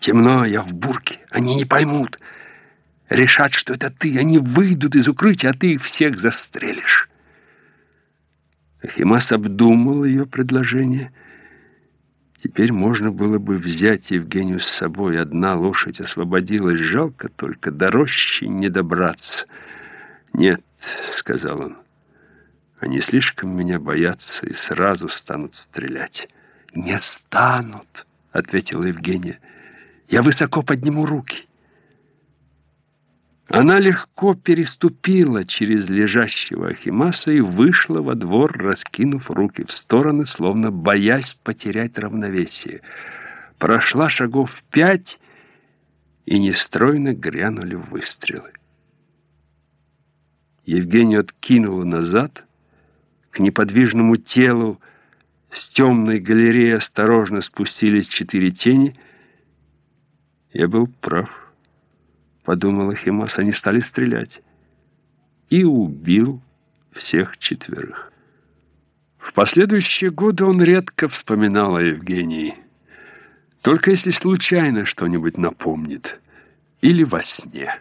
Темно, я в бурке. Они не поймут. Решат, что это ты. Они выйдут из укрытия, а ты их всех застрелишь. Ахимас обдумал ее предложение. Теперь можно было бы взять Евгению с собой. Одна лошадь освободилась. Жалко только до рощи не добраться. «Нет», — сказал он, — «они слишком меня боятся и сразу станут стрелять». «Не станут», — ответила Евгения. «Я высоко подниму руки». Она легко переступила через лежащего Ахимаса и вышла во двор, раскинув руки в стороны, словно боясь потерять равновесие. Прошла шагов пять, и нестройно грянули выстрелы. Евгению откинула назад, к неподвижному телу с темной галереи осторожно спустились четыре тени. Я был прав подумал Ахимас, они стали стрелять. И убил всех четверых. В последующие годы он редко вспоминал о Евгении. Только если случайно что-нибудь напомнит. Или во сне.